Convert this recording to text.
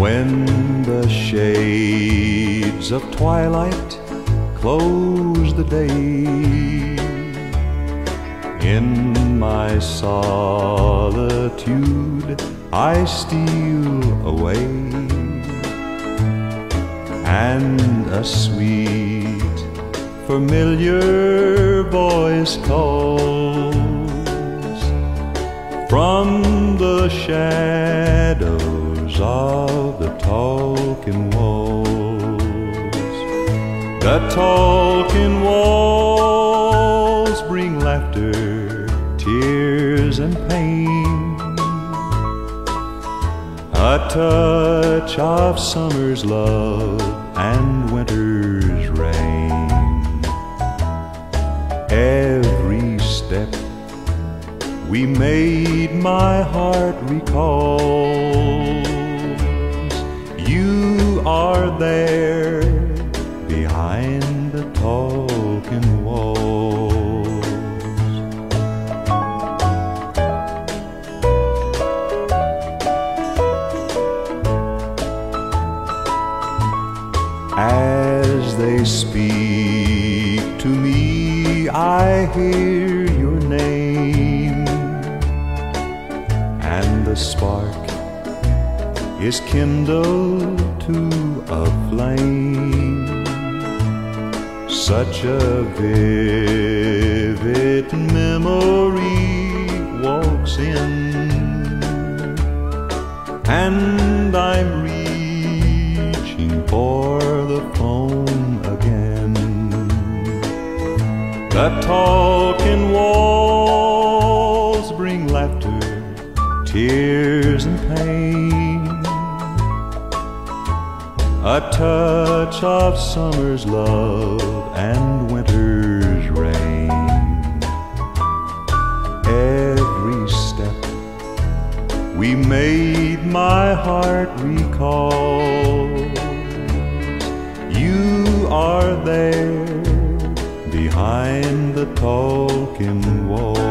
When the shades of twilight close the day, in my solitude I steal away, and a sweet familiar voice calls from the shadows of the talking walls. The talking walls bring laughter, tears, and pain. A touch of summer's love and winter's rain. Every step we made, my heart recalls. Are there behind the talking walls. As they speak to me, I hear your name, and the spark is kindled to a flame. Such a vivid memory walks in, and I'm reaching for the phone again. The talking walls bring laughter, tears, and pain. A touch of summer's love and winter's rain. Every step we made, my heart recalls. You are there behind the talking wall.